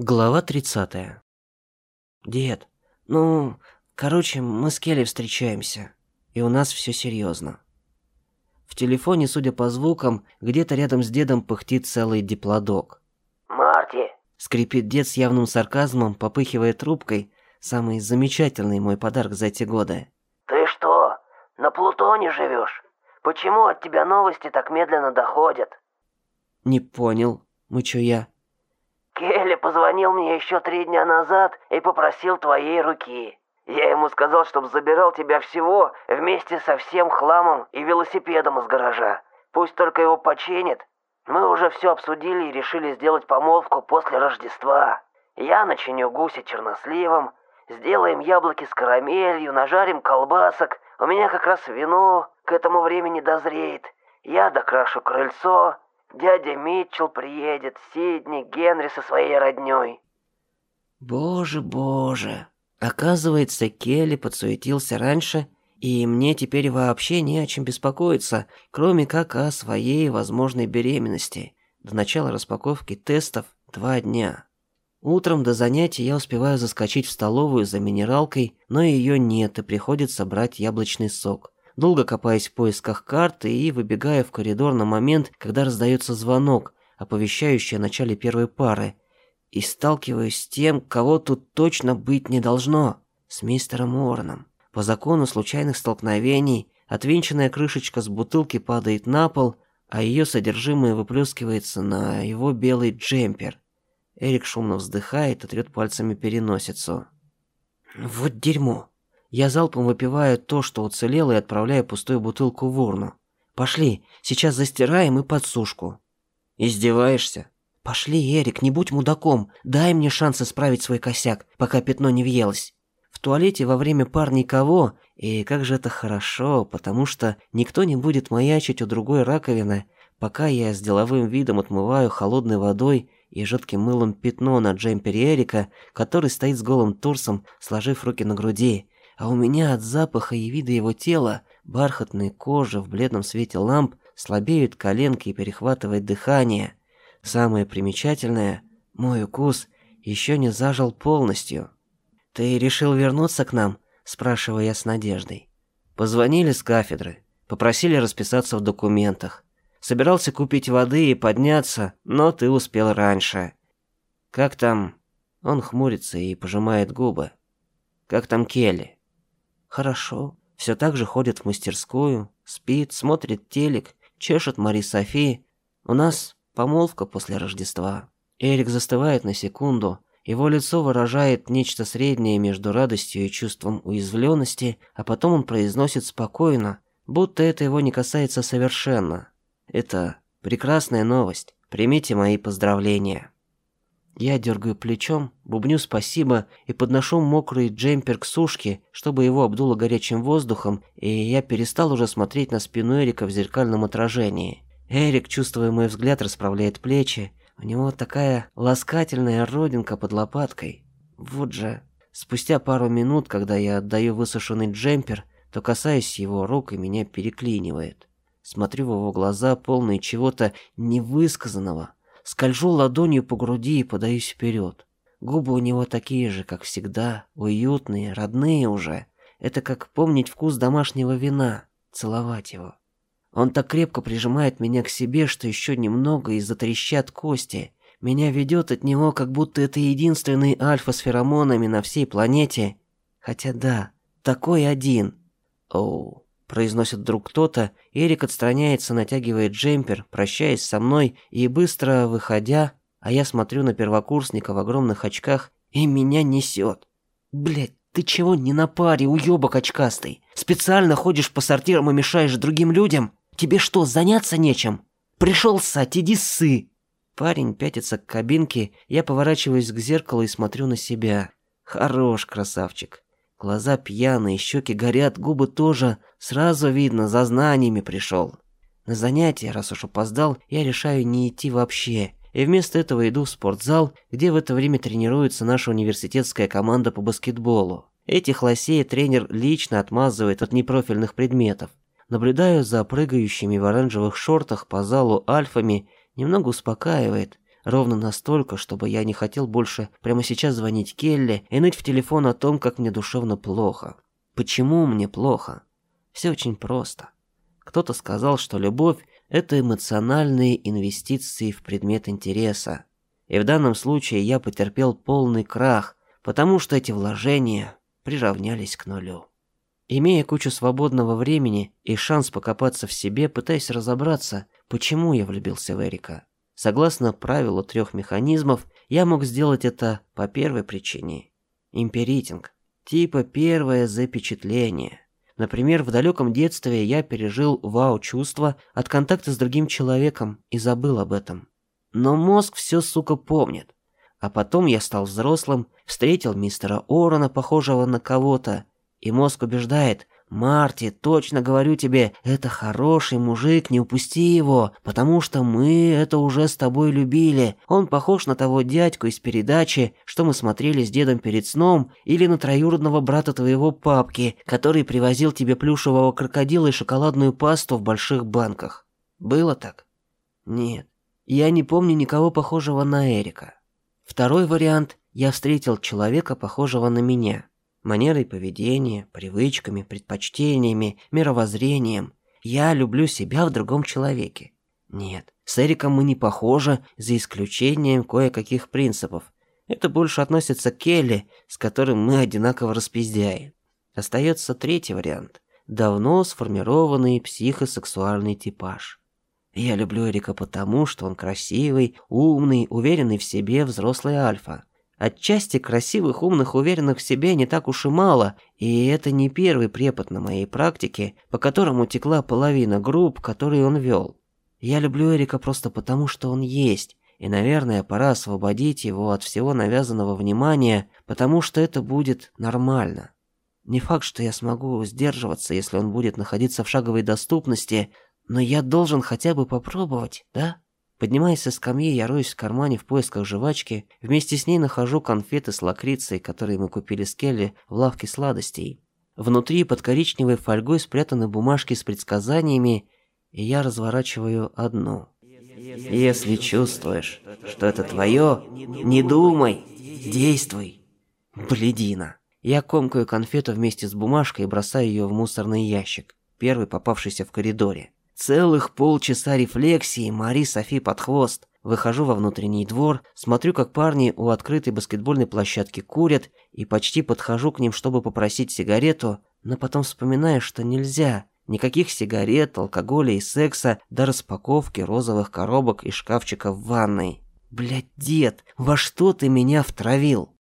Глава 30. Дед, ну, короче, мы с Келли встречаемся, и у нас все серьезно. В телефоне, судя по звукам, где-то рядом с дедом пыхтит целый диплодок. «Марти!» — скрипит дед с явным сарказмом, попыхивая трубкой, самый замечательный мой подарок за эти годы. «Ты что, на Плутоне живешь? Почему от тебя новости так медленно доходят?» «Не понял, мычу я. Позвонил мне еще три дня назад и попросил твоей руки. Я ему сказал, чтобы забирал тебя всего вместе со всем хламом и велосипедом из гаража. Пусть только его починит. Мы уже все обсудили и решили сделать помолвку после Рождества. Я начиню гуся черносливом, сделаем яблоки с карамелью, нажарим колбасок. У меня как раз вино к этому времени дозреет. Я докрашу крыльцо, Дядя Митчелл приедет, Сидни, Генри со своей роднёй. Боже, боже. Оказывается, Келли подсуетился раньше, и мне теперь вообще не о чем беспокоиться, кроме как о своей возможной беременности. До начала распаковки тестов два дня. Утром до занятий я успеваю заскочить в столовую за минералкой, но ее нет и приходится брать яблочный сок долго копаясь в поисках карты и выбегая в коридор на момент, когда раздается звонок, оповещающий о начале первой пары, и сталкиваюсь с тем, кого тут точно быть не должно, с мистером Уорреном. По закону случайных столкновений отвинченная крышечка с бутылки падает на пол, а ее содержимое выплескивается на его белый джемпер. Эрик шумно вздыхает и трет пальцами переносицу. Вот дерьмо. Я залпом выпиваю то, что уцелело, и отправляю пустую бутылку в урну. Пошли, сейчас застираем и подсушку. Издеваешься? Пошли, Эрик, не будь мудаком. Дай мне шанс исправить свой косяк, пока пятно не въелось. В туалете во время пар никого, и как же это хорошо, потому что никто не будет маячить у другой раковины, пока я с деловым видом отмываю холодной водой и жидким мылом пятно на джемпере Эрика, который стоит с голым торсом, сложив руки на груди, а у меня от запаха и вида его тела, бархатной кожи в бледном свете ламп, слабеют коленки и перехватывает дыхание. Самое примечательное, мой укус еще не зажил полностью. «Ты решил вернуться к нам?» – спрашиваю я с надеждой. Позвонили с кафедры, попросили расписаться в документах. Собирался купить воды и подняться, но ты успел раньше. Как там? Он хмурится и пожимает губы. Как там Келли? Хорошо. Все так же ходит в мастерскую, спит, смотрит телек, чешет Мари Софи. У нас помолвка после Рождества. Эрик застывает на секунду. Его лицо выражает нечто среднее между радостью и чувством уязвленности, а потом он произносит спокойно, будто это его не касается совершенно. Это прекрасная новость. Примите мои поздравления. Я дергаю плечом, бубню спасибо и подношу мокрый джемпер к сушке, чтобы его обдуло горячим воздухом, и я перестал уже смотреть на спину Эрика в зеркальном отражении. Эрик, чувствуя мой взгляд, расправляет плечи. У него такая ласкательная родинка под лопаткой. Вот же. Спустя пару минут, когда я отдаю высушенный джемпер, то касаюсь его рук и меня переклинивает. Смотрю в его глаза, полные чего-то невысказанного, Скольжу ладонью по груди и подаюсь вперед. Губы у него такие же, как всегда, уютные, родные уже. Это как помнить вкус домашнего вина, целовать его. Он так крепко прижимает меня к себе, что еще немного и затрещат кости. Меня ведет от него, как будто это единственный альфа с феромонами на всей планете. Хотя да, такой один. Оу произносит вдруг кто-то, Эрик отстраняется, натягивает джемпер, прощаясь со мной и быстро выходя, а я смотрю на первокурсника в огромных очках, и меня несет. Блять, ты чего не на паре, уёбок очкастый? Специально ходишь по сортирам и мешаешь другим людям? Тебе что, заняться нечем? Пришел ссать, иди ссы. Парень пятится к кабинке, я поворачиваюсь к зеркалу и смотрю на себя. Хорош, красавчик. Глаза пьяные, щеки горят, губы тоже. Сразу видно, за знаниями пришел. На занятия, раз уж опоздал, я решаю не идти вообще. И вместо этого иду в спортзал, где в это время тренируется наша университетская команда по баскетболу. Этих лосей тренер лично отмазывает от непрофильных предметов. Наблюдаю за прыгающими в оранжевых шортах по залу альфами, немного успокаивает. Ровно настолько, чтобы я не хотел больше прямо сейчас звонить Келли и ныть в телефон о том, как мне душевно плохо. Почему мне плохо? Все очень просто. Кто-то сказал, что любовь – это эмоциональные инвестиции в предмет интереса. И в данном случае я потерпел полный крах, потому что эти вложения приравнялись к нулю. Имея кучу свободного времени и шанс покопаться в себе, пытаясь разобраться, почему я влюбился в Эрика. Согласно правилу трех механизмов, я мог сделать это по первой причине. Империтинг. Типа первое запечатление. Например, в далеком детстве я пережил вау-чувство от контакта с другим человеком и забыл об этом. Но мозг все, сука, помнит. А потом я стал взрослым, встретил мистера Орона, похожего на кого-то, и мозг убеждает, «Марти, точно говорю тебе, это хороший мужик, не упусти его, потому что мы это уже с тобой любили. Он похож на того дядьку из передачи, что мы смотрели с дедом перед сном, или на троюродного брата твоего папки, который привозил тебе плюшевого крокодила и шоколадную пасту в больших банках. Было так? Нет. Я не помню никого похожего на Эрика. Второй вариант – я встретил человека, похожего на меня. Манерой поведения, привычками, предпочтениями, мировоззрением. Я люблю себя в другом человеке. Нет, с Эриком мы не похожи, за исключением кое-каких принципов. Это больше относится к Келли, с которым мы одинаково распиздяем. Остается третий вариант. Давно сформированный психосексуальный типаж. Я люблю Эрика потому, что он красивый, умный, уверенный в себе взрослый альфа. Отчасти красивых, умных, уверенных в себе не так уж и мало, и это не первый препод на моей практике, по которому текла половина групп, которые он вел. Я люблю Эрика просто потому, что он есть, и, наверное, пора освободить его от всего навязанного внимания, потому что это будет нормально. Не факт, что я смогу сдерживаться, если он будет находиться в шаговой доступности, но я должен хотя бы попробовать, да? Поднимаясь со скамьи, я роюсь в кармане в поисках жвачки. Вместе с ней нахожу конфеты с лакрицей, которые мы купили с Келли в лавке сладостей. Внутри под коричневой фольгой спрятаны бумажки с предсказаниями, и я разворачиваю одну. Если чувствуешь, что это твое, не думай, действуй. Бледина. Я комкаю конфету вместе с бумажкой и бросаю ее в мусорный ящик, первый попавшийся в коридоре. Целых полчаса рефлексии Мари Софи под хвост. Выхожу во внутренний двор, смотрю, как парни у открытой баскетбольной площадки курят, и почти подхожу к ним, чтобы попросить сигарету, но потом вспоминаю, что нельзя. Никаких сигарет, алкоголя и секса до распаковки розовых коробок и шкафчиков в ванной. Блядь, дед, во что ты меня втравил?